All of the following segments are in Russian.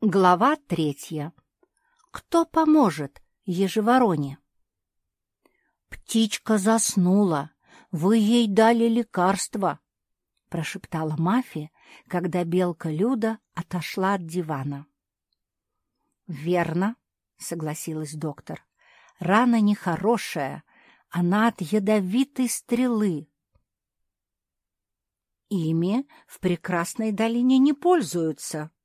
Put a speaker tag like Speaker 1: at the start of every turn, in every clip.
Speaker 1: Глава третья. Кто поможет ежевороне? «Птичка заснула. Вы ей дали лекарство», — прошептала Мафи, когда белка Люда отошла от дивана. «Верно», — согласилась доктор. «Рана нехорошая, она от ядовитой стрелы». «Ими в прекрасной долине не пользуются», —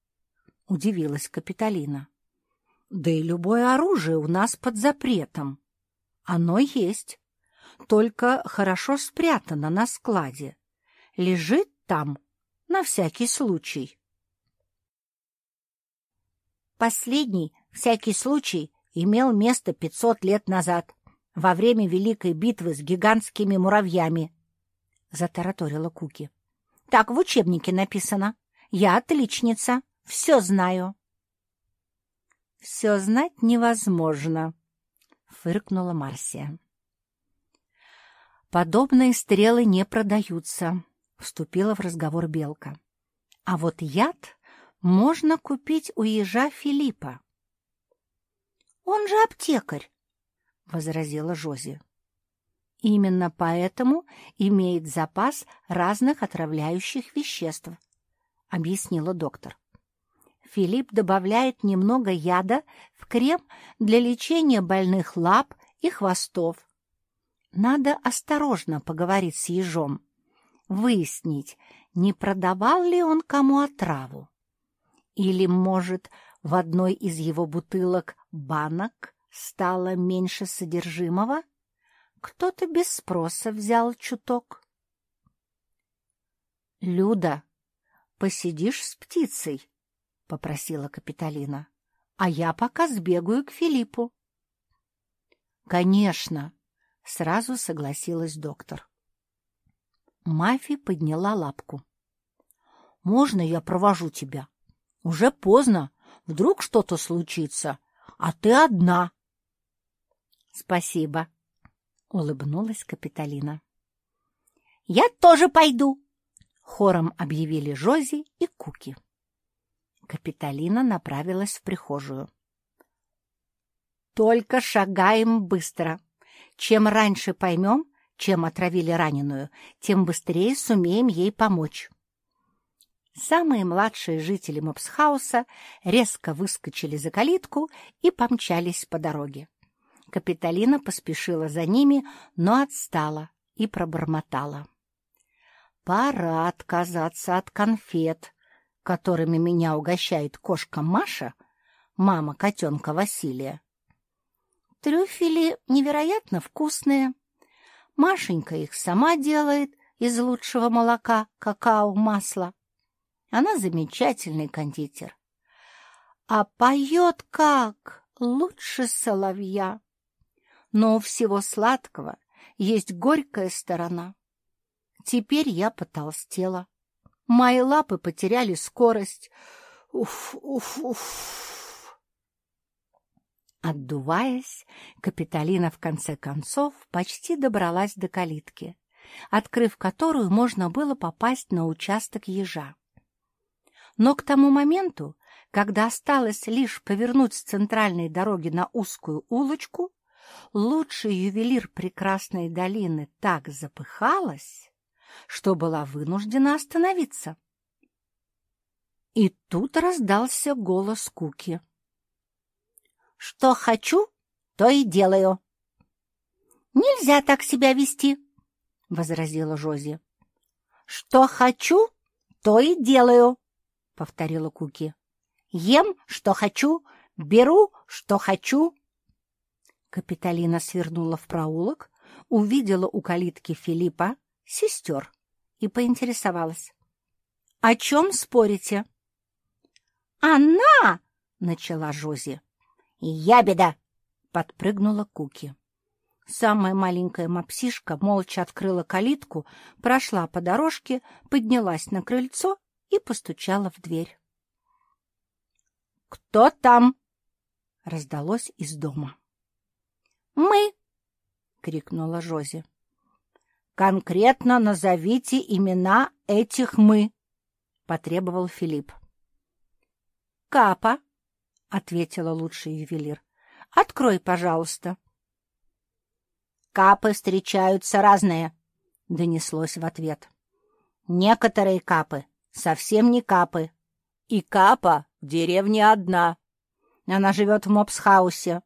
Speaker 1: удивилась Капитолина. «Да и любое оружие у нас под запретом. Оно есть, только хорошо спрятано на складе. Лежит там на всякий случай». Последний, всякий случай, имел место пятьсот лет назад, во время Великой битвы с гигантскими муравьями, — затараторила Куки. — Так в учебнике написано. Я отличница. Все знаю. — Все знать невозможно, — фыркнула Марсия. — Подобные стрелы не продаются, — вступила в разговор Белка. — А вот яд можно купить у ежа Филиппа. — Он же аптекарь, — возразила Жози. — Именно поэтому имеет запас разных отравляющих веществ, — объяснила доктор. Филипп добавляет немного яда в крем для лечения больных лап и хвостов. Надо осторожно поговорить с ежом, выяснить, не продавал ли он кому отраву. Или, может, в одной из его бутылок банок стало меньше содержимого? Кто-то без спроса взял чуток. — Люда, посидишь с птицей? — попросила Капитолина. — А я пока сбегаю к Филиппу. — Конечно, — сразу согласилась доктор. Мафи подняла лапку. — Можно я провожу тебя? Уже поздно, вдруг что-то случится, а ты одна. — Спасибо, — улыбнулась Капитолина. — Я тоже пойду, — хором объявили Жози и Куки. Капитолина направилась в прихожую. «Только шагаем быстро. Чем раньше поймем, чем отравили раненую, тем быстрее сумеем ей помочь». Самые младшие жители Мопсхауса резко выскочили за калитку и помчались по дороге. Капитолина поспешила за ними, но отстала и пробормотала. «Пора отказаться от конфет, которыми меня угощает кошка Маша, мама котенка Василия. Трюфели невероятно вкусные. Машенька их сама делает из лучшего молока, какао, масла. Она замечательный кондитер. А поет как лучше соловья. Но у всего сладкого есть горькая сторона. Теперь я потолстела. Мои лапы потеряли скорость. Уф, уф, уф. Отдуваясь, Капитолина в конце концов почти добралась до калитки, открыв которую можно было попасть на участок ежа. Но к тому моменту, когда осталось лишь повернуть с центральной дороги на узкую улочку, лучший ювелир прекрасной долины так запыхалась, что была вынуждена остановиться. И тут раздался голос Куки. «Что хочу, то и делаю». «Нельзя так себя вести», — возразила Жози. «Что хочу, то и делаю», — повторила Куки. «Ем, что хочу, беру, что хочу». Капитолина свернула в проулок, увидела у калитки Филиппа, сестер и поинтересовалась. — О чем спорите? — Она! — начала Жози. — Ябеда! — подпрыгнула Куки. Самая маленькая мопсишка молча открыла калитку, прошла по дорожке, поднялась на крыльцо и постучала в дверь. «Кто там?» — раздалось из дома. «Мы!» — крикнула Жози. «Конкретно назовите имена этих «мы», — потребовал Филипп. Капа, — ответила лучший ювелир. — Открой, пожалуйста. — Капы встречаются разные, — донеслось в ответ. — Некоторые капы совсем не капы. И капа в деревне одна. Она живет в мопсхаусе.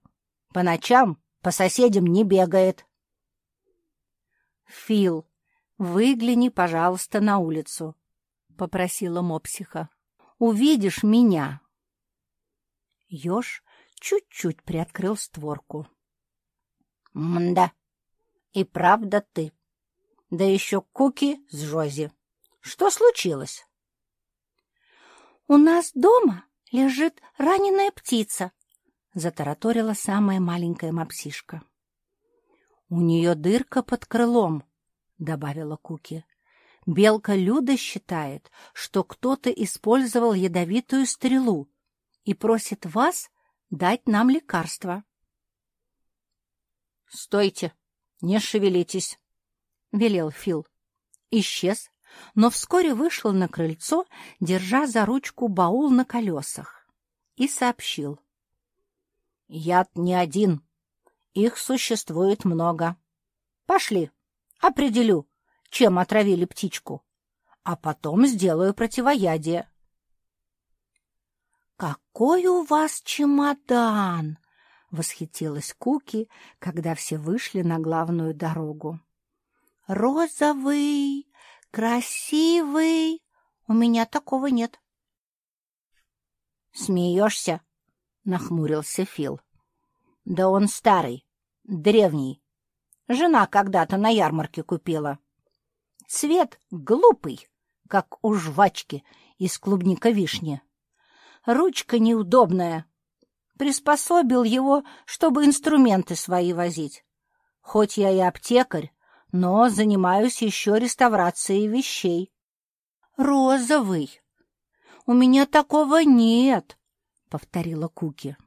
Speaker 1: По ночам по соседям не бегает. «Фил, выгляни, пожалуйста, на улицу», — попросила мопсиха. «Увидишь меня». Ёж чуть-чуть приоткрыл створку. «Мда, и правда ты. Да еще Куки с Жози. Что случилось?» «У нас дома лежит раненая птица», — затараторила самая маленькая мопсишка. «У нее дырка под крылом», — добавила Куки. «Белка Люда считает, что кто-то использовал ядовитую стрелу и просит вас дать нам лекарство». «Стойте, не шевелитесь», — велел Фил. Исчез, но вскоре вышел на крыльцо, держа за ручку баул на колесах, и сообщил. «Яд не один. Их существует много. Пошли, определю, чем отравили птичку, а потом сделаю противоядие». «Какой у вас чемодан!» — восхитилась Куки, когда все вышли на главную дорогу. «Розовый, Красивый. У меня такого нет. Смеешься? Нахмурился Фил. Да он старый, древний. Жена когда-то на ярмарке купила. Цвет глупый, как у жвачки из клубника вишни. Ручка неудобная. Приспособил его, чтобы инструменты свои возить. Хоть я и аптекарь, но занимаюсь еще реставрацией вещей. Розовый. У меня такого нет, повторила Куки.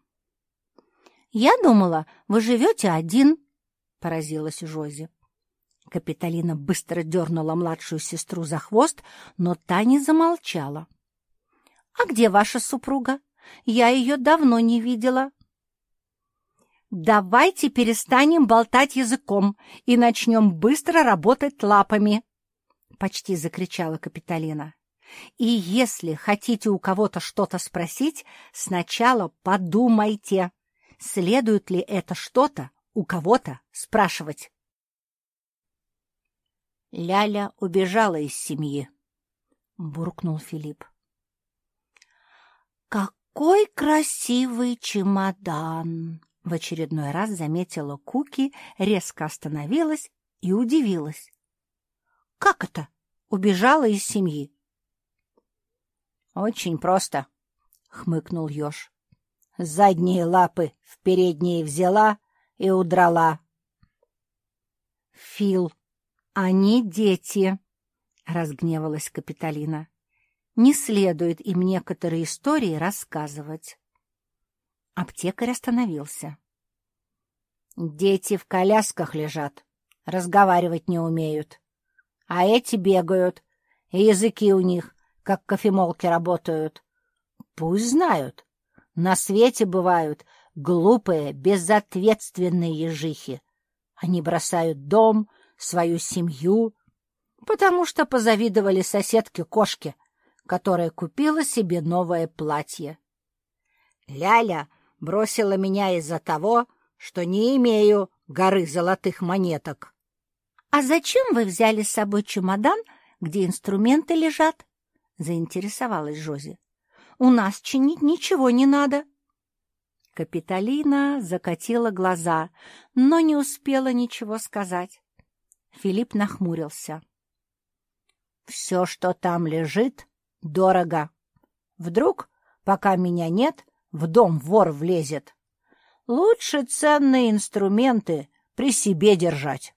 Speaker 1: Я думала, вы живете один, поразилась Жози. Капиталина быстро дернула младшую сестру за хвост, но та не замолчала. — А где ваша супруга? Я ее давно не видела. «Давайте перестанем болтать языком и начнем быстро работать лапами!» — почти закричала Капитолина. «И если хотите у кого-то что-то спросить, сначала подумайте, следует ли это что-то у кого-то спрашивать». Ляля убежала из семьи, — буркнул Филипп. «Какой красивый чемодан!» В очередной раз заметила Куки, резко остановилась и удивилась. «Как это? Убежала из семьи?» «Очень просто», — хмыкнул еж. «Задние лапы в передние взяла и удрала». «Фил, они дети», — разгневалась Капитолина. «Не следует им некоторые истории рассказывать». Аптекарь остановился. «Дети в колясках лежат, разговаривать не умеют. А эти бегают, и языки у них, как кофемолки, работают. Пусть знают, на свете бывают глупые, безответственные ежихи. Они бросают дом, свою семью, потому что позавидовали соседке-кошке, которая купила себе новое платье. Ляля бросила меня из-за того, что не имею горы золотых монеток. — А зачем вы взяли с собой чемодан, где инструменты лежат? — заинтересовалась Жози. — У нас чинить ничего не надо. Капитолина закатила глаза, но не успела ничего сказать. Филипп нахмурился. — Все, что там лежит, дорого. Вдруг, пока меня нет, в дом вор влезет. Лучше ценные инструменты при себе держать.